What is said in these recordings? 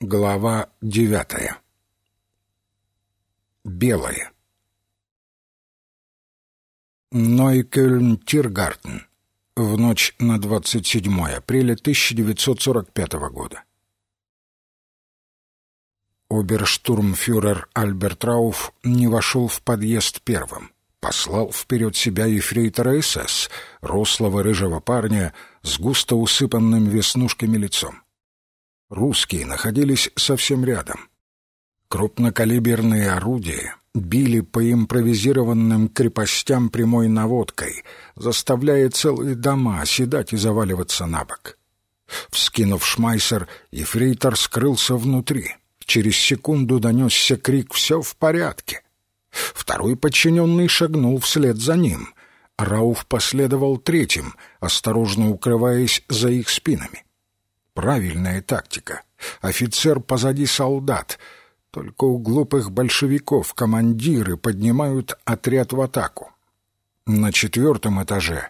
Глава девятая. Белое. Нойкельн-Тиргартен. В ночь на 27 апреля 1945 года. Оберштурмфюрер Альберт Рауф не вошел в подъезд первым. Послал вперед себя ефрейтора СС, рослого рыжего парня с густо усыпанным веснушками лицом. Русские находились совсем рядом. Крупнокалиберные орудия били по импровизированным крепостям прямой наводкой, заставляя целые дома оседать и заваливаться на бок. Вскинув шмайсер, ефрейтор скрылся внутри. Через секунду донесся крик «Все в порядке!». Второй подчиненный шагнул вслед за ним. Рауф последовал третьим, осторожно укрываясь за их спинами. Правильная тактика. Офицер позади солдат. Только у глупых большевиков командиры поднимают отряд в атаку. На четвертом этаже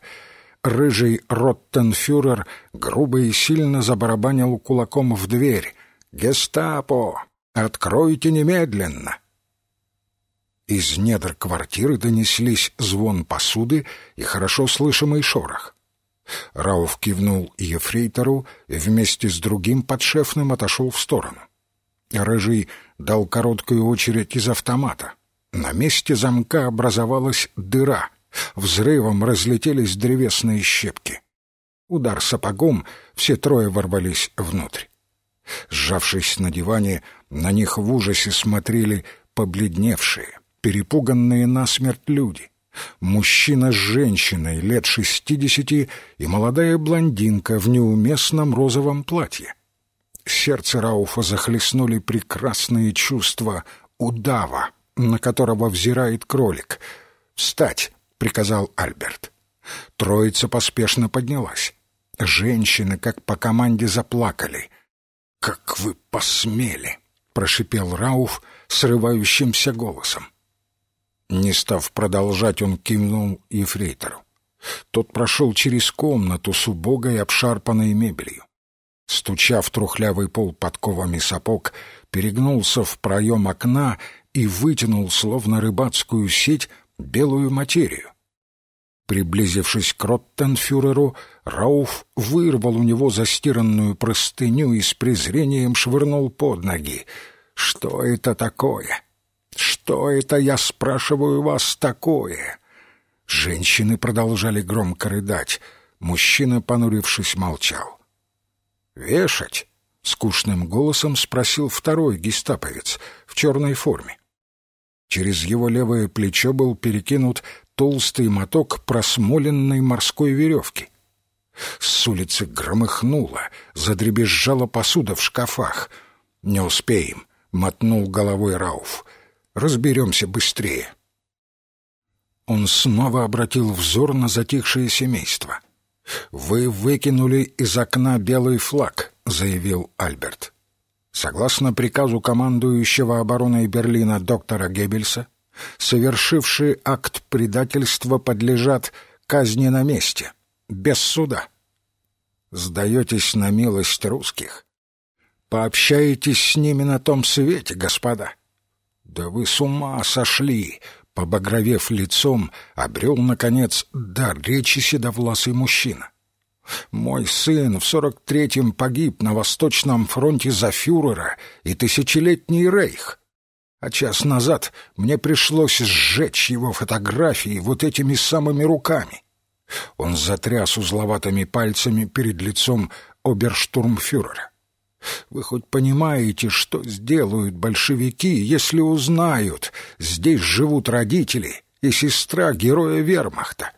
рыжий Роттенфюрер грубо и сильно забарабанил кулаком в дверь. «Гестапо! Откройте немедленно!» Из недр квартиры донеслись звон посуды и хорошо слышимый шорох. Рауф кивнул ефрейтору и вместе с другим подшефным отошел в сторону. Рыжий дал короткую очередь из автомата. На месте замка образовалась дыра. Взрывом разлетелись древесные щепки. Удар сапогом, все трое ворвались внутрь. Сжавшись на диване, на них в ужасе смотрели побледневшие, перепуганные насмерть люди — мужчина с женщиной лет шестидесяти и молодая блондинка в неуместном розовом платье. Сердце Рауфа захлестнули прекрасные чувства удава, на которого взирает кролик. «Встать!» — приказал Альберт. Троица поспешно поднялась. Женщины, как по команде, заплакали. «Как вы посмели!» — прошипел Рауф срывающимся голосом. Не став продолжать, он кивнул ефрейтору. Тот прошел через комнату с убогой обшарпанной мебелью. Стуча в трухлявый пол подковами сапог, перегнулся в проем окна и вытянул, словно рыбацкую сеть, белую материю. Приблизившись к Роттенфюреру, Рауф вырвал у него застиранную простыню и с презрением швырнул под ноги. «Что это такое?» «Что это, я спрашиваю вас, такое?» Женщины продолжали громко рыдать. Мужчина, понурившись, молчал. «Вешать?» — скучным голосом спросил второй гестаповец в черной форме. Через его левое плечо был перекинут толстый моток просмоленной морской веревки. С улицы громыхнуло, задребезжала посуда в шкафах. «Не успеем», — мотнул головой Рауф разберемся быстрее. Он снова обратил взор на затихшее семейство. «Вы выкинули из окна белый флаг», — заявил Альберт. Согласно приказу командующего обороной Берлина доктора Геббельса, совершившие акт предательства подлежат казни на месте, без суда. Сдаетесь на милость русских? Пообщаетесь с ними на том свете, господа. «Да вы с ума сошли!» Побагровев лицом, обрел, наконец, дар речи седовласый мужчина. «Мой сын в сорок третьем погиб на Восточном фронте за фюрера и тысячелетний рейх. А час назад мне пришлось сжечь его фотографии вот этими самыми руками». Он затряс узловатыми пальцами перед лицом оберштурмфюрера. Вы хоть понимаете, что сделают большевики, если узнают, здесь живут родители и сестра героя вермахта?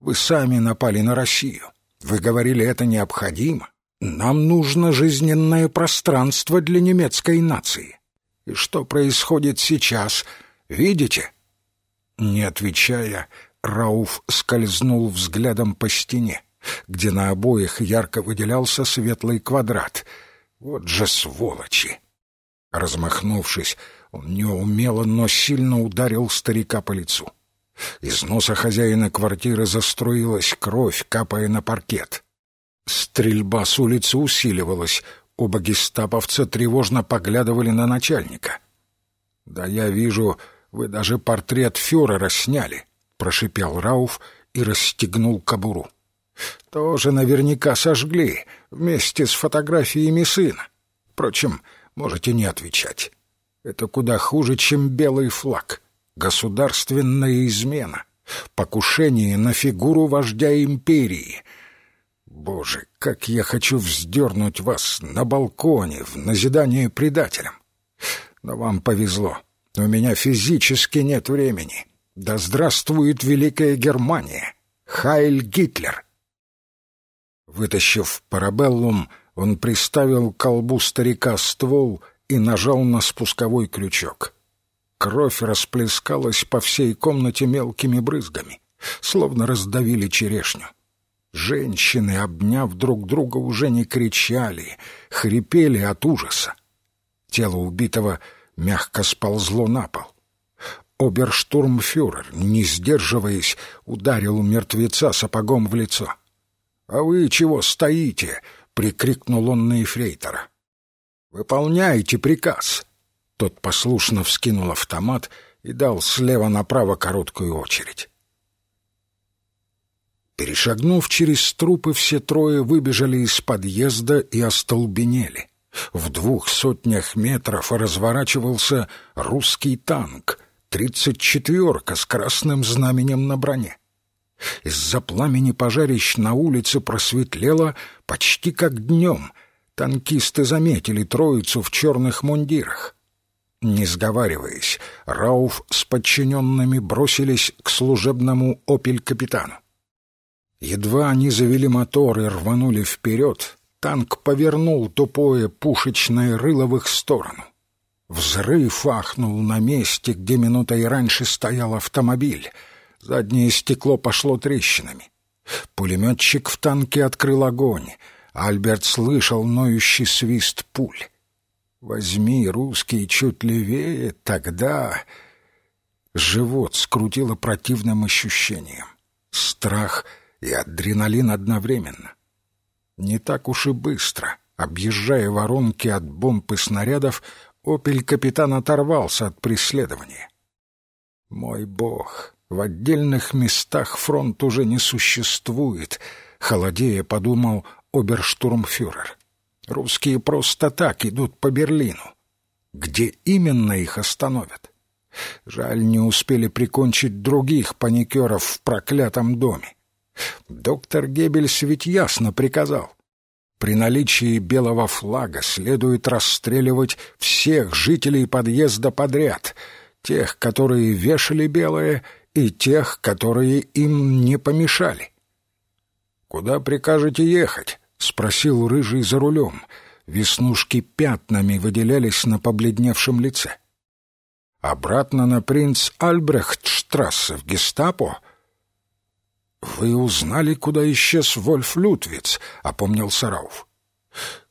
Вы сами напали на Россию. Вы говорили, это необходимо. Нам нужно жизненное пространство для немецкой нации. И что происходит сейчас, видите? Не отвечая, Рауф скользнул взглядом по стене, где на обоих ярко выделялся светлый квадрат — вот же сволочи! Размахнувшись, он неумело, но сильно ударил старика по лицу. Из носа хозяина квартиры заструилась кровь, капая на паркет. Стрельба с улицы усиливалась. Оба гестаповца тревожно поглядывали на начальника. «Да я вижу, вы даже портрет фюрера сняли», — прошипел Рауф и расстегнул кобуру. «Тоже наверняка сожгли вместе с фотографиями сына. Впрочем, можете не отвечать. Это куда хуже, чем белый флаг. Государственная измена. Покушение на фигуру вождя империи. Боже, как я хочу вздернуть вас на балконе в назидание предателям. Но вам повезло. У меня физически нет времени. Да здравствует Великая Германия! Хайль Гитлер!» Вытащив парабеллум, он приставил к колбу старика ствол и нажал на спусковой крючок. Кровь расплескалась по всей комнате мелкими брызгами, словно раздавили черешню. Женщины, обняв друг друга, уже не кричали, хрипели от ужаса. Тело убитого мягко сползло на пол. Оберштурмфюрер, не сдерживаясь, ударил мертвеца сапогом в лицо. «А вы чего стоите?» — прикрикнул он на эфрейтора. «Выполняйте приказ!» Тот послушно вскинул автомат и дал слева направо короткую очередь. Перешагнув через трупы, все трое выбежали из подъезда и остолбенели. В двух сотнях метров разворачивался русский танк, тридцать четверка с красным знаменем на броне. Из-за пламени пожарищ на улице просветлело почти как днем. Танкисты заметили троицу в черных мундирах. Не сговариваясь, Рауф с подчиненными бросились к служебному «Опель-капитану». Едва они завели мотор и рванули вперед, танк повернул тупое пушечное рыло в их сторону. Взрыв ахнул на месте, где минутой раньше стоял автомобиль — Заднее стекло пошло трещинами. Пулеметчик в танке открыл огонь. Альберт слышал ноющий свист пуль. «Возьми русский чуть левее, тогда...» Живот скрутило противным ощущением. Страх и адреналин одновременно. Не так уж и быстро, объезжая воронки от бомб и снарядов, «Опель-капитан» оторвался от преследования. «Мой бог, в отдельных местах фронт уже не существует, холодея подумал оберштурмфюрер. Русские просто так идут по Берлину. Где именно их остановят? Жаль, не успели прикончить других паникеров в проклятом доме. Доктор Геббельс ведь ясно приказал. При наличии белого флага следует расстреливать всех жителей подъезда подряд, тех, которые вешали белое, и тех, которые им не помешали. «Куда прикажете ехать?» — спросил Рыжий за рулем. Веснушки пятнами выделялись на побледневшем лице. «Обратно на принц Альбрехтштрассе в гестапо?» «Вы узнали, куда исчез Вольф Лютвиц?» — опомнился Рауф.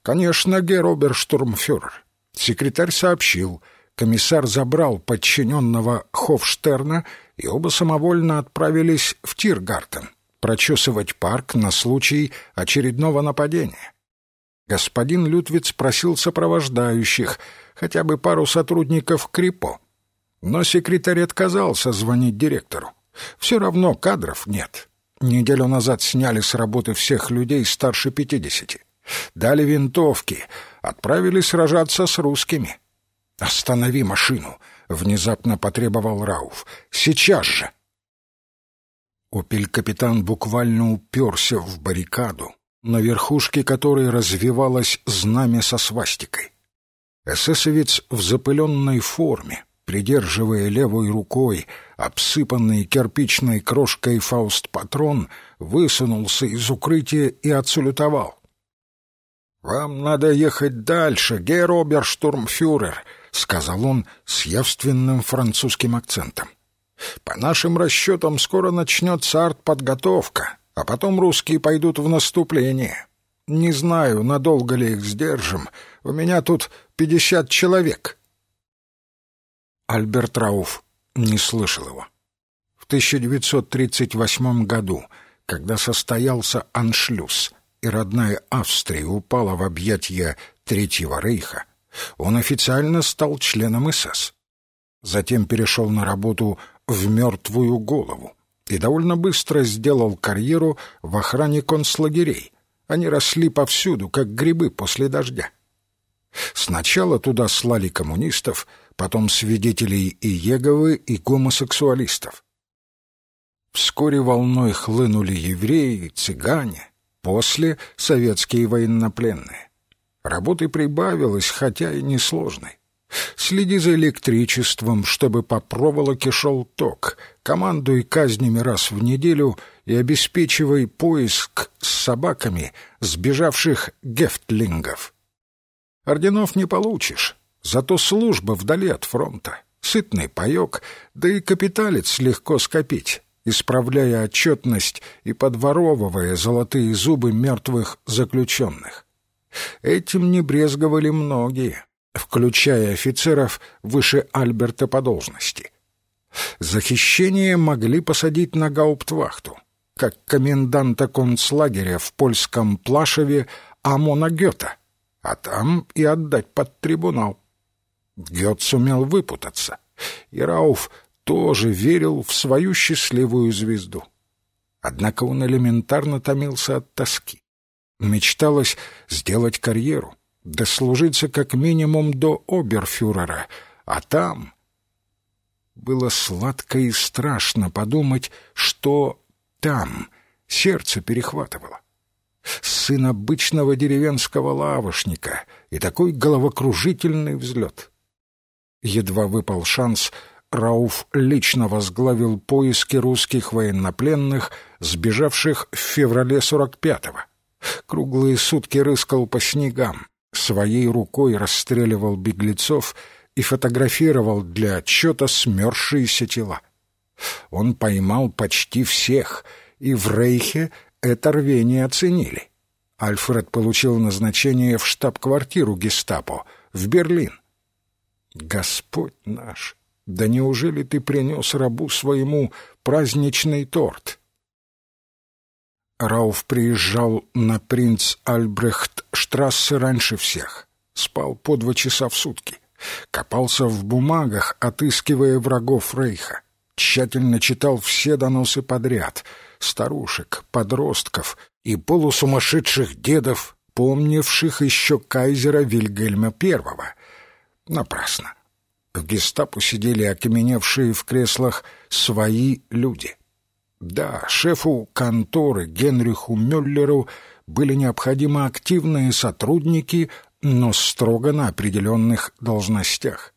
«Конечно, герр Оберштурмфюрер. Секретарь сообщил. Комиссар забрал подчиненного Хофштерна и оба самовольно отправились в Тиргартен прочесывать парк на случай очередного нападения. Господин Лютвиц просил сопровождающих, хотя бы пару сотрудников Крипо. Но секретарь отказался звонить директору. Все равно кадров нет. Неделю назад сняли с работы всех людей старше пятидесяти. Дали винтовки, отправили сражаться с русскими. «Останови машину!» внезапно потребовал Рауф. «Сейчас же!» Опель-капитан буквально уперся в баррикаду, на верхушке которой развивалось знамя со свастикой. Эсэсовец в запыленной форме, придерживая левой рукой обсыпанный кирпичной крошкой фауст-патрон, высунулся из укрытия и отсалютовал. «Вам надо ехать дальше, герр оберштурмфюрер», — сказал он с явственным французским акцентом. «По нашим расчетам скоро начнется артподготовка, а потом русские пойдут в наступление. Не знаю, надолго ли их сдержим. У меня тут пятьдесят человек». Альберт Рауф не слышал его. В 1938 году, когда состоялся аншлюз, и родная Австрия упала в объятия Третьего Рейха, он официально стал членом СС. Затем перешел на работу в «Мертвую голову» и довольно быстро сделал карьеру в охране концлагерей. Они росли повсюду, как грибы после дождя. Сначала туда слали коммунистов, потом свидетелей Иеговы и гомосексуалистов. Вскоре волной хлынули евреи, цыгане, после — советские военнопленные. Работы прибавилось, хотя и несложной. Следи за электричеством, чтобы по проволоке шел ток, командуй казнями раз в неделю и обеспечивай поиск с собаками сбежавших гефтлингов. Орденов не получишь, зато служба вдали от фронта, сытный паёк, да и капиталец легко скопить, исправляя отчетность и подворовывая золотые зубы мертвых заключенных. Этим не брезговали многие, включая офицеров выше Альберта по должности. За хищение могли посадить на гауптвахту, как коменданта концлагеря в польском Плашеве Амона Гёта, а там и отдать под трибунал. Гёт сумел выпутаться, и Рауф тоже верил в свою счастливую звезду. Однако он элементарно томился от тоски. Мечталось сделать карьеру, дослужиться как минимум до оберфюрера, а там... Было сладко и страшно подумать, что там сердце перехватывало. Сын обычного деревенского лавошника и такой головокружительный взлет. Едва выпал шанс, Рауф лично возглавил поиски русских военнопленных, сбежавших в феврале 45-го. Круглые сутки рыскал по снегам, своей рукой расстреливал беглецов и фотографировал для отчета смерзшиеся тела. Он поймал почти всех, и в Рейхе это рвение оценили. Альфред получил назначение в штаб-квартиру гестапо, в Берлин. «Господь наш, да неужели ты принес рабу своему праздничный торт?» Рауф приезжал на принц Альбрехт Штрассе раньше всех. Спал по два часа в сутки. Копался в бумагах, отыскивая врагов Рейха. Тщательно читал все доносы подряд. Старушек, подростков и полусумасшедших дедов, помнивших еще кайзера Вильгельма Первого. Напрасно. В гестапо сидели окаменевшие в креслах свои люди — да, шефу конторы Генриху Мюллеру были необходимы активные сотрудники, но строго на определенных должностях.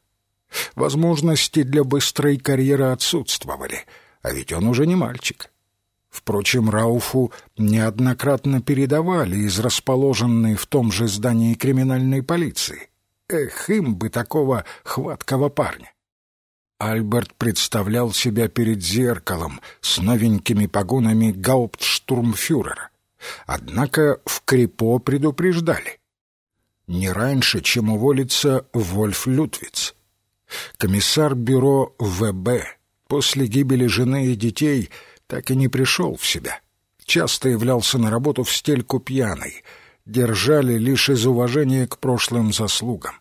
Возможности для быстрой карьеры отсутствовали, а ведь он уже не мальчик. Впрочем, Рауфу неоднократно передавали из расположенной в том же здании криминальной полиции. Эх, им бы такого хваткого парня. Альберт представлял себя перед зеркалом с новенькими погонами гауптштурмфюрера. Однако в Крипо предупреждали. Не раньше, чем уволится Вольф Лютвиц. Комиссар бюро ВБ после гибели жены и детей так и не пришел в себя. Часто являлся на работу в стельку пьяной. Держали лишь из уважения к прошлым заслугам.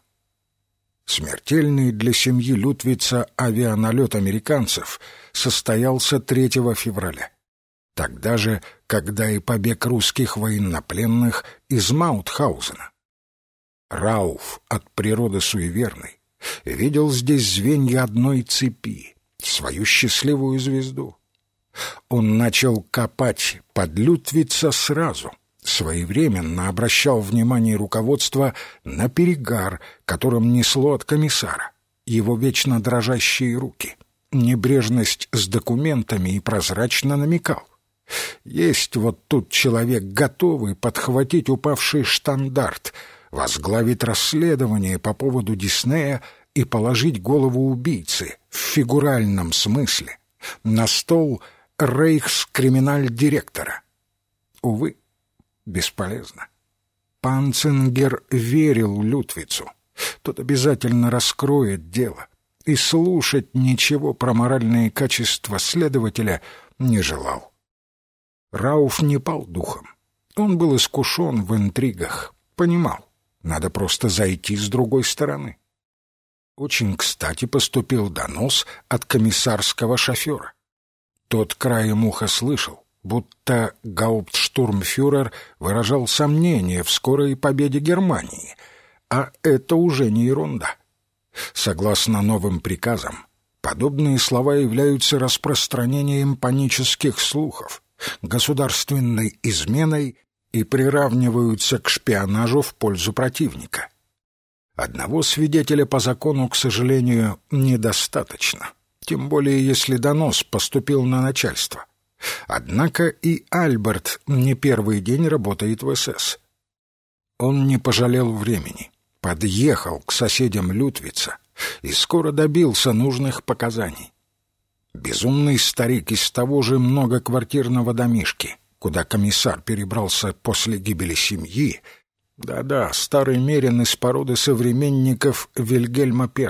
Смертельный для семьи Лютвица авианалет американцев состоялся 3 февраля. Тогда же, когда и побег русских военнопленных из Маутхаузена. Рауф, от природы суеверный, видел здесь звенья одной цепи, свою счастливую звезду. Он начал копать под Лютвица сразу — своевременно обращал внимание руководства на перегар, которым несло от комиссара, его вечно дрожащие руки, небрежность с документами и прозрачно намекал. Есть вот тут человек, готовый подхватить упавший штандарт, возглавить расследование по поводу Диснея и положить голову убийцы в фигуральном смысле на стол рейхскриминаль-директора. Увы, Бесполезно. Панцингер верил Лютвицу. Тот обязательно раскроет дело. И слушать ничего про моральные качества следователя не желал. Рауф не пал духом. Он был искушен в интригах, понимал, надо просто зайти с другой стороны. Очень кстати поступил донос от комиссарского шофера. Тот краем уха слышал, будто гауптштурмфюрер выражал сомнение в скорой победе Германии, а это уже не ерунда. Согласно новым приказам, подобные слова являются распространением панических слухов, государственной изменой и приравниваются к шпионажу в пользу противника. Одного свидетеля по закону, к сожалению, недостаточно, тем более если донос поступил на начальство. Однако и Альберт не первый день работает в СС. Он не пожалел времени, подъехал к соседям Лютвица и скоро добился нужных показаний. Безумный старик из того же многоквартирного домишки, куда комиссар перебрался после гибели семьи, да-да, старый Мерин из породы современников Вильгельма I.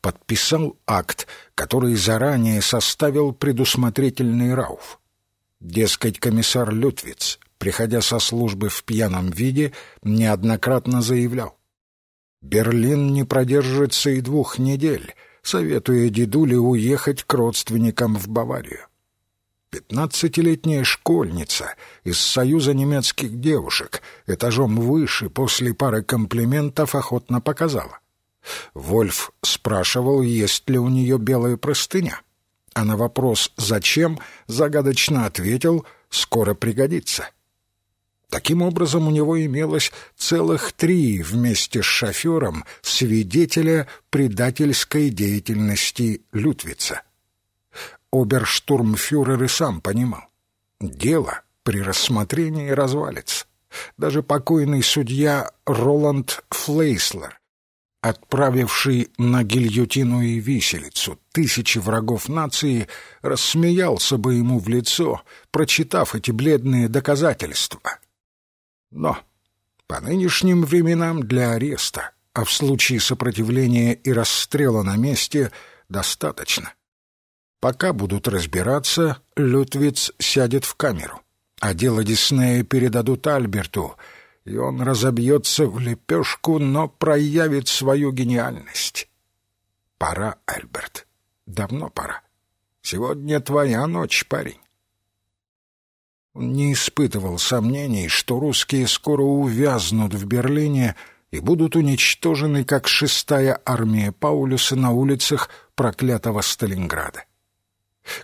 Подписал акт, который заранее составил предусмотрительный Рауф. Дескать, комиссар Лютвиц, приходя со службы в пьяном виде, неоднократно заявлял. «Берлин не продержится и двух недель», советуя дедуле уехать к родственникам в Баварию. Пятнадцатилетняя школьница из Союза немецких девушек этажом выше после пары комплиментов охотно показала. Вольф спрашивал, есть ли у нее белая простыня. А на вопрос «Зачем?» загадочно ответил «Скоро пригодится». Таким образом, у него имелось целых три вместе с шофером свидетеля предательской деятельности Лютвица оберштурмфюрер и сам понимал. Дело при рассмотрении развалится. Даже покойный судья Роланд Флейслер, отправивший на гильотину и виселицу тысячи врагов нации, рассмеялся бы ему в лицо, прочитав эти бледные доказательства. Но по нынешним временам для ареста, а в случае сопротивления и расстрела на месте, достаточно. Пока будут разбираться, Лютвиц сядет в камеру, а дело Диснея передадут Альберту, и он разобьется в лепешку, но проявит свою гениальность. Пора, Альберт, давно пора. Сегодня твоя ночь, парень. Он не испытывал сомнений, что русские скоро увязнут в Берлине и будут уничтожены, как шестая армия Паулюса на улицах проклятого Сталинграда.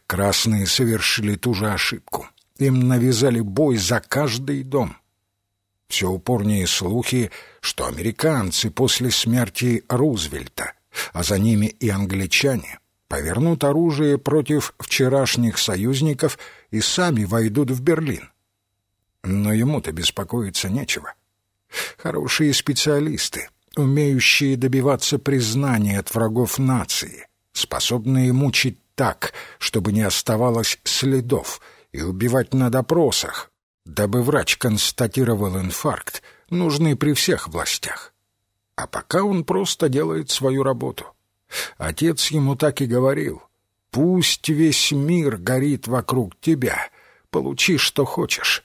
Красные совершили ту же ошибку. Им навязали бой за каждый дом. Все упорнее слухи, что американцы после смерти Рузвельта, а за ними и англичане, повернут оружие против вчерашних союзников и сами войдут в Берлин. Но ему-то беспокоиться нечего. Хорошие специалисты, умеющие добиваться признания от врагов нации, способные мучить так, чтобы не оставалось следов, и убивать на допросах, дабы врач констатировал инфаркт, нужны при всех властях. А пока он просто делает свою работу. Отец ему так и говорил, «Пусть весь мир горит вокруг тебя, получи, что хочешь».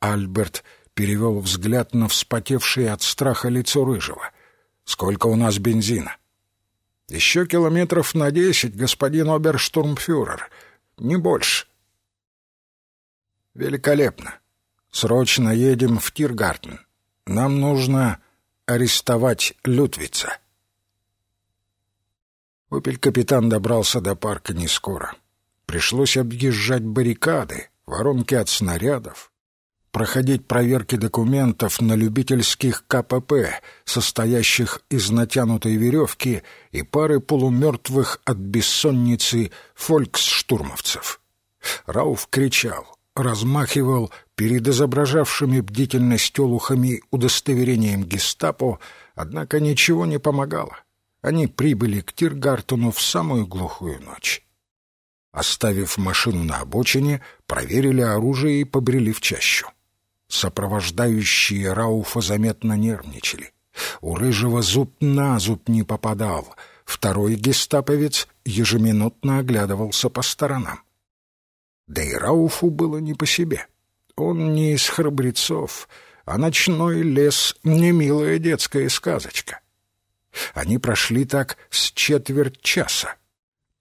Альберт перевел взгляд на вспотевшее от страха лицо Рыжего. «Сколько у нас бензина?» Еще километров на десять, господин оберштурмфюрер. Не больше. Великолепно. Срочно едем в Тиргартен. Нам нужно арестовать Лютвица. Опель-капитан добрался до парка не скоро. Пришлось объезжать баррикады, воронки от снарядов, проходить проверки документов на любительских КПП, состоящих из натянутой веревки и пары полумертвых от бессонницы фольксштурмовцев. Рауф кричал, размахивал перед изображавшими бдительность олухами удостоверением гестапо, однако ничего не помогало. Они прибыли к Тиргартену в самую глухую ночь. Оставив машину на обочине, проверили оружие и побрели в чащу. Сопровождающие Рауфа заметно нервничали. У Рыжего зуб на зуб не попадал. Второй гестаповец ежеминутно оглядывался по сторонам. Да и Рауфу было не по себе. Он не из храбрецов, а ночной лес — не милая детская сказочка. Они прошли так с четверть часа,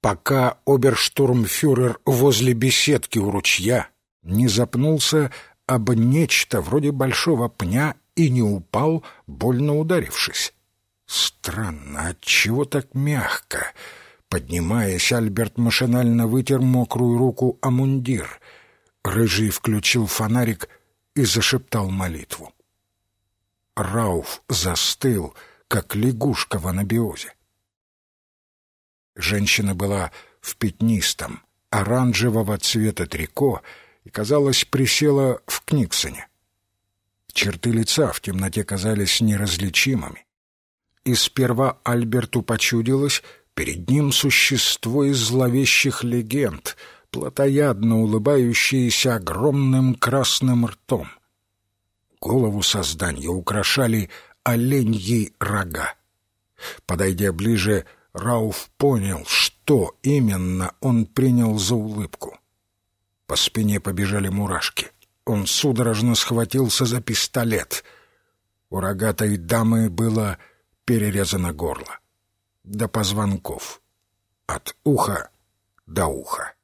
пока оберштурмфюрер возле беседки у ручья не запнулся об нечто вроде большого пня и не упал, больно ударившись. Странно, отчего так мягко? Поднимаясь, Альберт машинально вытер мокрую руку о мундир. Рыжий включил фонарик и зашептал молитву. Рауф застыл, как лягушка в анабиозе. Женщина была в пятнистом, оранжевого цвета трико и, казалось, присела в Книксоне. Черты лица в темноте казались неразличимыми. И сперва Альберту почудилось, перед ним существо из зловещих легенд, плотоядно улыбающееся огромным красным ртом. Голову создания украшали оленьи рога. Подойдя ближе, Рауф понял, что именно он принял за улыбку. По спине побежали мурашки. Он судорожно схватился за пистолет. У рогатой дамы было перерезано горло. До позвонков. От уха до уха.